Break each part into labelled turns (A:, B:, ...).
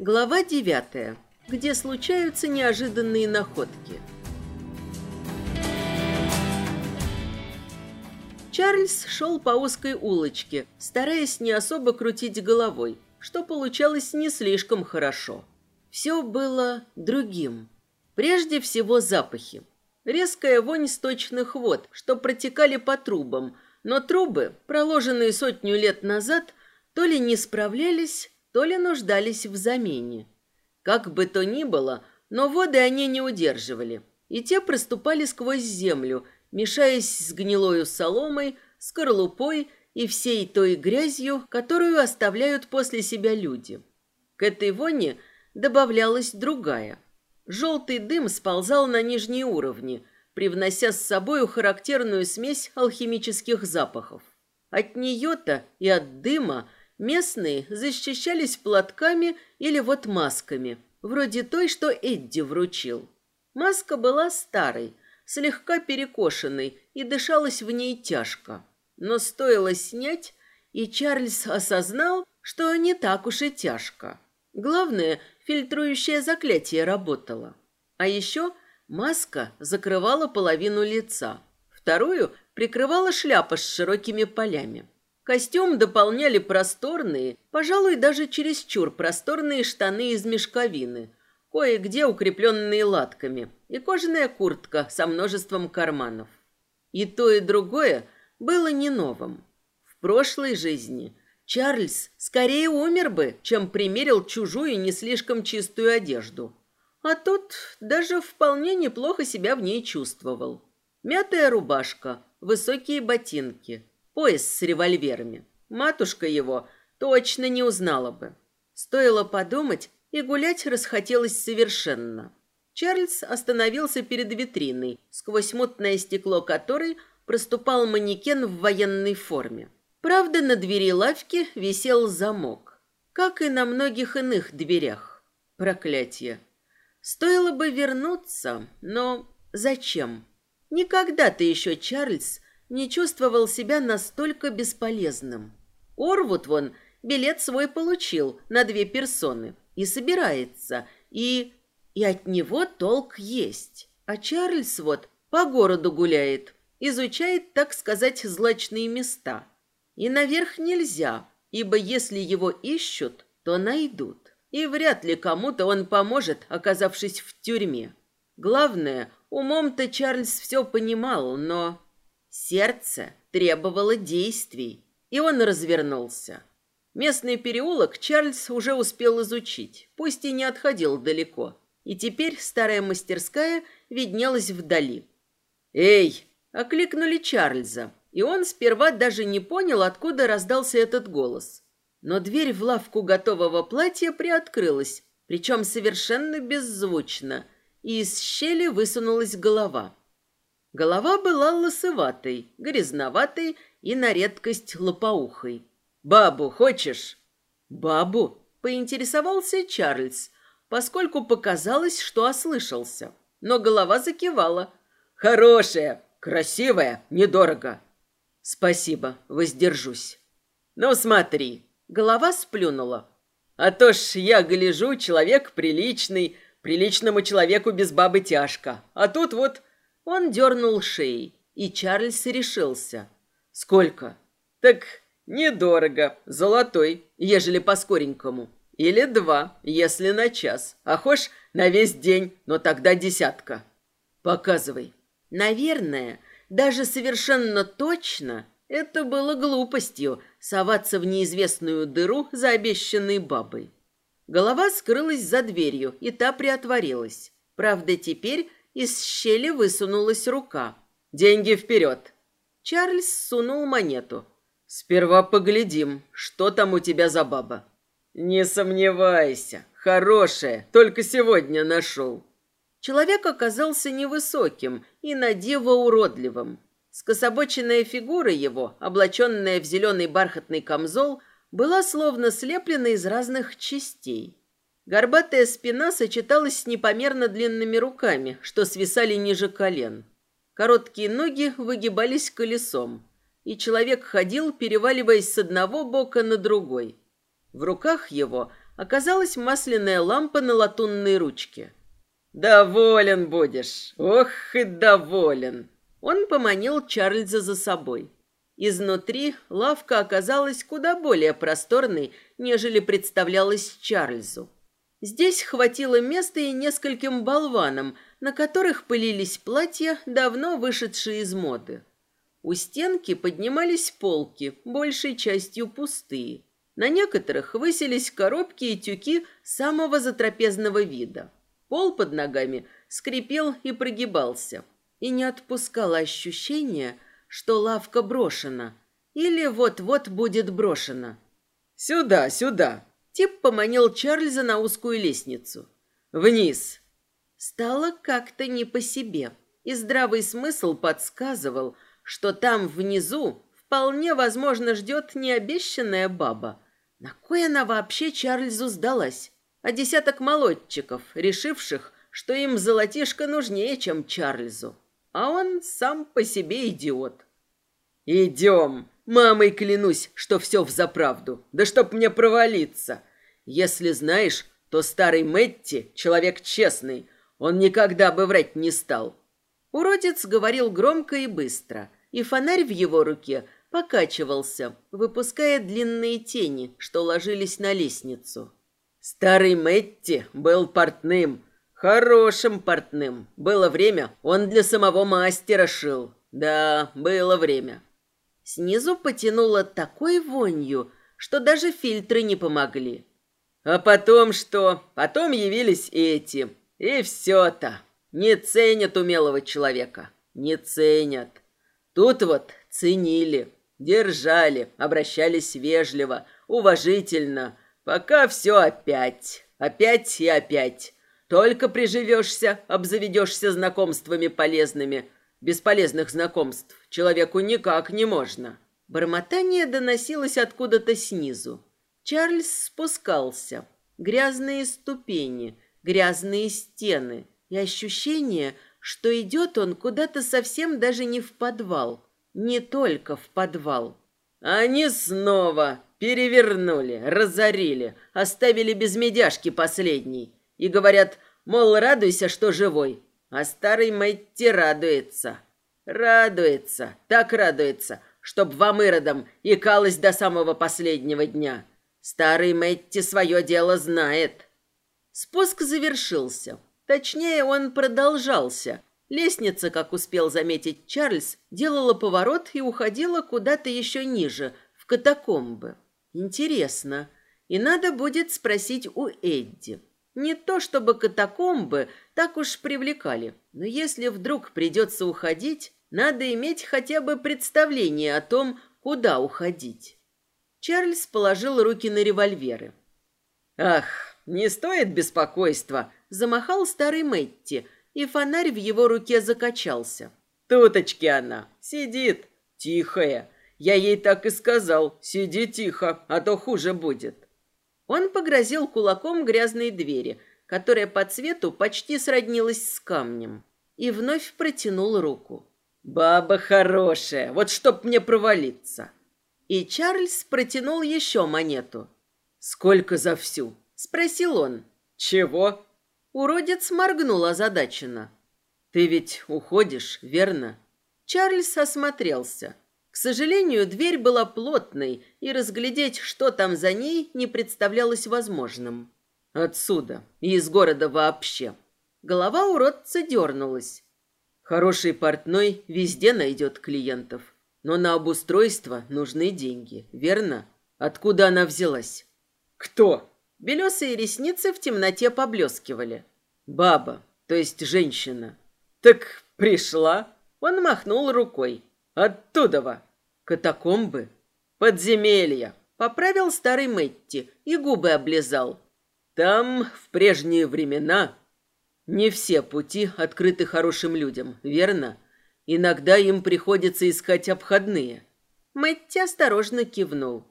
A: Глава девятая, где случаются неожиданные находки. Чарльз шел по узкой улочке, стараясь не особо крутить головой, что получалось не слишком хорошо. Все было другим. Прежде всего запахи. Резкая вонь сточных вод, что протекали по трубам, но трубы, проложенные сотню лет назад, то ли не справлялись, то ли нуждались в замене. Как бы то ни было, но воды они не удерживали, и те проступали сквозь землю, мешаясь с гнилою соломой, скорлупой и всей той грязью, которую оставляют после себя люди. К этой воне добавлялась другая. Желтый дым сползал на нижние уровни, привнося с собой характерную смесь алхимических запахов. От нее-то и от дыма Местные защищались платками или вот масками, вроде той, что Эдди вручил. Маска была старой, слегка перекошенной, и дышалось в ней тяжко. Но стоило снять, и Чарльз осознал, что не так уж и тяжко. Главное, фильтрующее заклятие работало. А еще маска закрывала половину лица, вторую прикрывала шляпа с широкими полями. Костюм дополняли просторные, пожалуй, даже чересчур просторные штаны из мешковины, кое-где укрепленные латками, и кожаная куртка со множеством карманов. И то, и другое было не новым. В прошлой жизни Чарльз скорее умер бы, чем примерил чужую не слишком чистую одежду. А тут даже вполне неплохо себя в ней чувствовал. Мятая рубашка, высокие ботинки, пояс с револьверами. Матушка его точно не узнала бы. Стоило подумать, и гулять расхотелось совершенно. Чарльз остановился перед витриной, сквозь мутное стекло которой проступал манекен в военной форме. Правда, на двери лавки висел замок, как и на многих иных дверях. Проклятие. Стоило бы вернуться, но зачем? Никогда-то еще Чарльз не чувствовал себя настолько бесполезным. Орвуд вон билет свой получил на две персоны и собирается, и... и от него толк есть. А Чарльз вот по городу гуляет, изучает, так сказать, злачные места. И наверх нельзя, ибо если его ищут, то найдут. И вряд ли кому-то он поможет, оказавшись в тюрьме. Главное, умом-то Чарльз все понимал, но Сердце требовало действий, и он развернулся. Местный переулок Чарльз уже успел изучить, пусть и не отходил далеко. И теперь старая мастерская виднелась вдали. «Эй!» – окликнули Чарльза, и он сперва даже не понял, откуда раздался этот голос. Но дверь в лавку готового платья приоткрылась, причем совершенно беззвучно, и из щели высунулась голова – Голова была лысоватой, грязноватой и на редкость лопоухой. «Бабу хочешь?» «Бабу?» – поинтересовался Чарльз, поскольку показалось, что ослышался. Но голова закивала. «Хорошая, красивая, недорого». «Спасибо, воздержусь». «Ну, смотри». Голова сплюнула. «А то ж я гляжу, человек приличный, приличному человеку без бабы тяжко. А тут вот он дернул шеей, и Чарльз решился. «Сколько?» «Так недорого. Золотой, ежели по-скоренькому. Или два, если на час. А хошь на весь день, но тогда десятка». «Показывай». Наверное, даже совершенно точно это было глупостью соваться в неизвестную дыру за обещанной бабой. Голова скрылась за дверью, и та приотворилась. Правда, теперь из щели высунулась рука. «Деньги вперед!» Чарльз сунул монету. «Сперва поглядим, что там у тебя за баба». «Не сомневайся, хорошая, только сегодня нашел». Человек оказался невысоким и на диво уродливым. Скособоченная фигура его, облаченная в зеленый бархатный камзол, была словно слеплена из разных частей. Горбатая спина сочеталась с непомерно длинными руками, что свисали ниже колен. Короткие ноги выгибались колесом, и человек ходил, переваливаясь с одного бока на другой. В руках его оказалась масляная лампа на латунной ручке. «Доволен будешь! Ох и доволен!» Он поманил Чарльза за собой. Изнутри лавка оказалась куда более просторной, нежели представлялась Чарльзу. Здесь хватило места и нескольким болванам, на которых пылились платья, давно вышедшие из моды. У стенки поднимались полки, большей частью пустые. На некоторых высились коробки и тюки самого затрапезного вида. Пол под ногами скрипел и прогибался, и не отпускало ощущение, что лавка брошена или вот-вот будет брошена.
B: «Сюда, сюда!»
A: Тип поманил Чарльза на узкую лестницу.
B: «Вниз!»
A: Стало как-то не по себе, и здравый смысл подсказывал, что там внизу вполне возможно ждет необещанная баба. На кой она вообще Чарльзу сдалась? А десяток молодчиков, решивших, что им золотишко нужнее, чем Чарльзу. А он сам по себе идиот.
B: «Идем!» Мамой клянусь, что все взаправду. Да чтоб мне провалиться. Если знаешь, то старый Мэтти — человек честный. Он никогда бы врать не стал.
A: Уродец говорил громко и быстро, и фонарь в его руке покачивался, выпуская длинные тени, что ложились на лестницу.
B: Старый Мэтти был портным, хорошим портным. Было время, он для самого мастера шил. Да, было время.
A: Снизу потянуло такой вонью, что даже фильтры не помогли.
B: А потом что? Потом явились эти. И все-то. Не ценят умелого человека. Не ценят. Тут вот ценили, держали, обращались вежливо, уважительно. Пока все опять, опять и опять. Только приживешься, обзаведешься знакомствами полезными – Бесполезных знакомств человеку никак не можно.
A: Бормотание доносилось откуда-то снизу. Чарльз спускался. Грязные ступени, грязные стены и ощущение, что идет он куда-то совсем даже не в подвал. Не только в подвал.
B: Они снова перевернули, разорили, оставили без медяшки последней. И говорят, мол, радуйся, что живой. А старый Мэтти радуется. Радуется, так радуется, чтоб вам иродом икалась до самого последнего дня. Старый Мэтти свое дело знает.
A: Спуск завершился. Точнее, он продолжался. Лестница, как успел заметить Чарльз, делала поворот и уходила куда-то еще ниже, в катакомбы. Интересно. И надо будет спросить у Эдди. Не то чтобы катакомбы так уж привлекали, но если вдруг придется уходить, надо иметь хотя бы представление о том, куда уходить. Чарльз положил руки на револьверы.
B: «Ах, не стоит беспокойства!»
A: – замахал старый Мэтти, и фонарь в его руке закачался.
B: «Туточки она, сидит, тихая. Я ей так и сказал, сиди тихо, а то хуже будет».
A: Он погрозил кулаком грязной двери, которая по цвету почти сроднилась с камнем, и вновь протянул руку.
B: «Баба хорошая, вот чтоб мне провалиться!»
A: И Чарльз протянул еще монету.
B: «Сколько за всю?»
A: – спросил он.
B: «Чего?»
A: Уродец моргнул озадаченно.
B: «Ты ведь уходишь, верно?»
A: Чарльз осмотрелся сожалению, дверь была плотной, и разглядеть, что там за ней, не представлялось возможным.
B: Отсюда и из города вообще.
A: Голова уродца дернулась.
B: Хороший портной везде найдет клиентов. Но на обустройство нужны деньги, верно? Откуда она взялась?
A: Кто? Белесые ресницы в темноте поблескивали.
B: Баба, то есть женщина.
A: Так пришла. Он махнул рукой.
B: Оттуда-во. Катакомбы? Подземелья. Поправил старый Мэтти и губы облизал. Там в прежние времена не все пути открыты хорошим людям, верно? Иногда им приходится искать обходные.
A: Мэтти осторожно кивнул.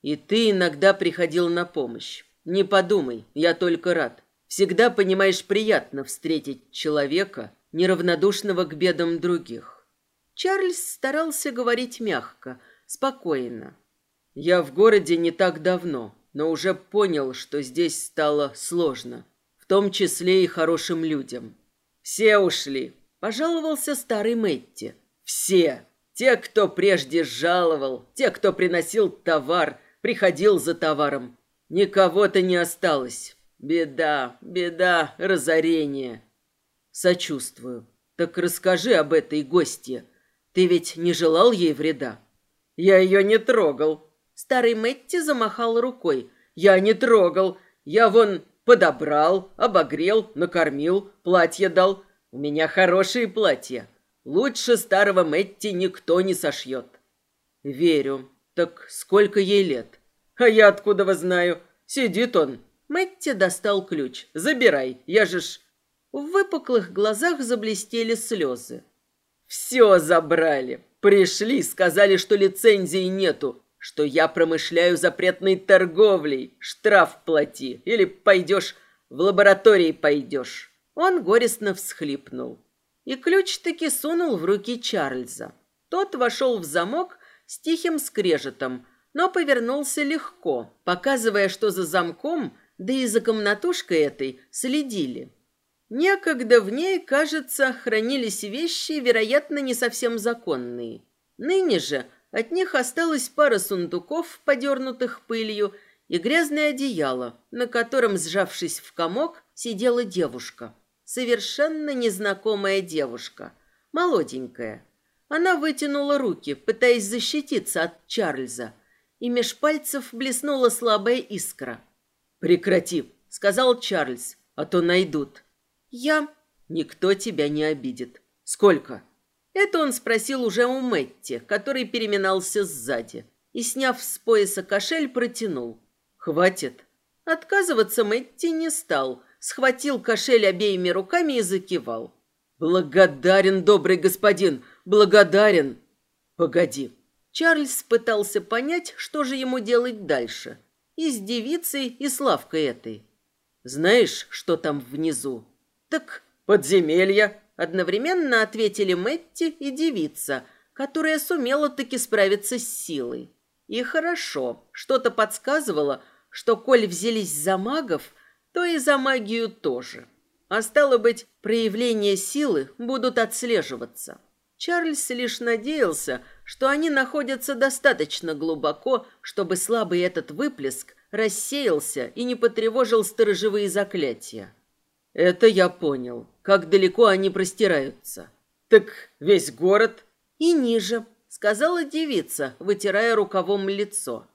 B: И ты иногда приходил на помощь. Не подумай, я только рад. Всегда, понимаешь, приятно встретить человека, неравнодушного к бедам других.
A: Чарльз старался говорить мягко, спокойно.
B: «Я в городе не так давно. но уже понял, что здесь стало сложно, в том числе и хорошим людям. Все ушли, пожаловался старый Мэтти. Все. Те, кто прежде жаловал, те, кто приносил товар, приходил за товаром. Никого-то не осталось. Беда, беда, разорение. Сочувствую. Так расскажи об этой гостье. Ты ведь не желал ей вреда? Я ее не трогал. Старый Мэтти замахал рукой. Я не трогал. Я вон подобрал, обогрел, накормил, платье дал. У меня хорошие платья. Лучше старого Мэтти никто не сошьет. Верю. Так сколько ей лет? А я откуда вас знаю? Сидит он. Мэтти достал ключ. Забирай, я же ж... В выпуклых глазах заблестели слезы. Все забрали. Пришли, сказали, что лицензии нету, что я промышляю запретной торговлей. Штраф плати. Или пойдешь в лаборатории пойдешь. Он горестно всхлипнул. И ключ таки сунул в руки Чарльза. Тот вошел в замок с тихим скрежетом, но повернулся легко, показывая, что за замком, да и за комнатушкой этой, следили. Некогда в ней, кажется, хранились вещи, вероятно, не совсем законные. Ныне же от них осталась пара сундуков, подернутых пылью, и грязное одеяло, на котором, сжавшись в комок, сидела девушка. Совершенно незнакомая девушка, молоденькая. Она вытянула руки, пытаясь защититься от Чарльза, и меж пальцев блеснула слабая искра. «Прекрати», — сказал Чарльз, — «а то найдут». «Я...» «Никто тебя не обидит». «Сколько?» Это он спросил уже у Мэтти, который переминался сзади, и, сняв с пояса кошель, протянул. «Хватит». Отказываться Мэтти не стал, схватил кошель обеими руками и закивал. «Благодарен, добрый господин, благодарен!» «Погоди, Чарльз пытался понять, что же ему делать дальше. И с девицей, и с лавкой этой. Знаешь, что там внизу? Так подземелья, одновременно ответили Мэтти и девица, которая сумела таки справиться с силой. И хорошо, что-то подсказывало, что коль взялись за магов, то и за магию тоже. А стало быть, проявления силы будут отслеживаться. Чарльз лишь надеялся, что они находятся достаточно глубоко, чтобы слабый этот выплеск рассеялся и не потревожил сторожевые заклятия. Это я понял. Как далеко они простираются. Так весь город и ниже, сказала девица, вытирая рукавом лицо.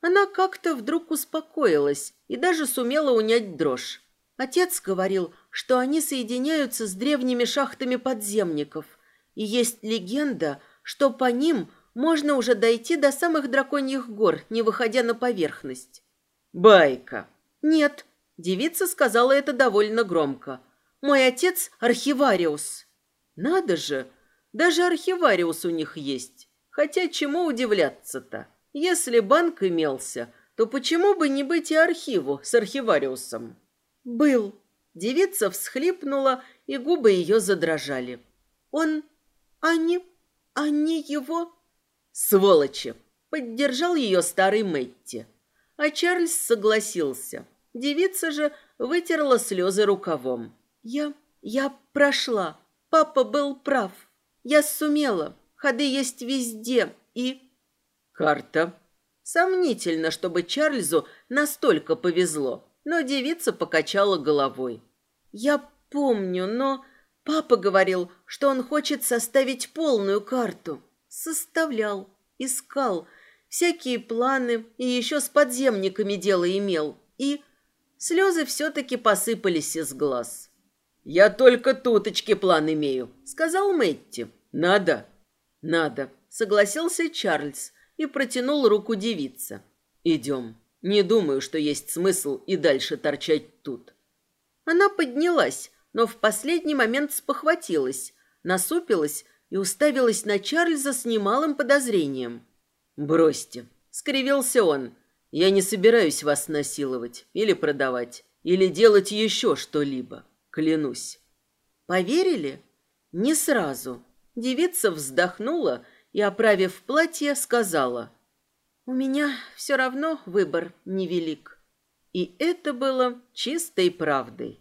B: Она как-то вдруг успокоилась и даже сумела унять дрожь. Отец говорил, что они соединяются с древними шахтами подземников – и есть легенда, что по ним можно уже дойти до самых драконьих гор, не выходя на поверхность. Байка. Нет, девица сказала это довольно громко. Мой отец архивариус. Надо же, даже архивариус у них есть. Хотя чему удивляться-то? Если банк имелся, то почему бы не быть и архиву с архивариусом? Был. Девица всхлипнула, и губы ее задрожали. Он они... они его...» «Сволочи!» — поддержал ее старый Мэтти. А Чарльз согласился. Девица же вытерла слезы рукавом. «Я... я прошла. Папа был прав. Я сумела. Ходы есть везде. И...» «Карта?» Сомнительно, чтобы Чарльзу настолько повезло, но девица покачала головой. «Я помню, но Папа говорил, что он хочет составить полную карту. Составлял, искал, всякие планы и еще с подземниками дело имел. И слезы все-таки посыпались из глаз. «Я только туточки план имею», — сказал Мэтти. «Надо?» «Надо», — согласился Чарльз и протянул руку девице. «Идем. Не думаю, что есть смысл и дальше торчать тут». Она поднялась, но в последний момент спохватилась, насупилась и уставилась на Чарльза с немалым подозрением. «Бросьте», — скривился он, — «я не собираюсь вас насиловать или продавать, или делать еще что-либо, клянусь». «Поверили?» «Не сразу». Девица вздохнула и, оправив платье, сказала,
A: У меня все равно выбор невелик. И это было чистой правдой.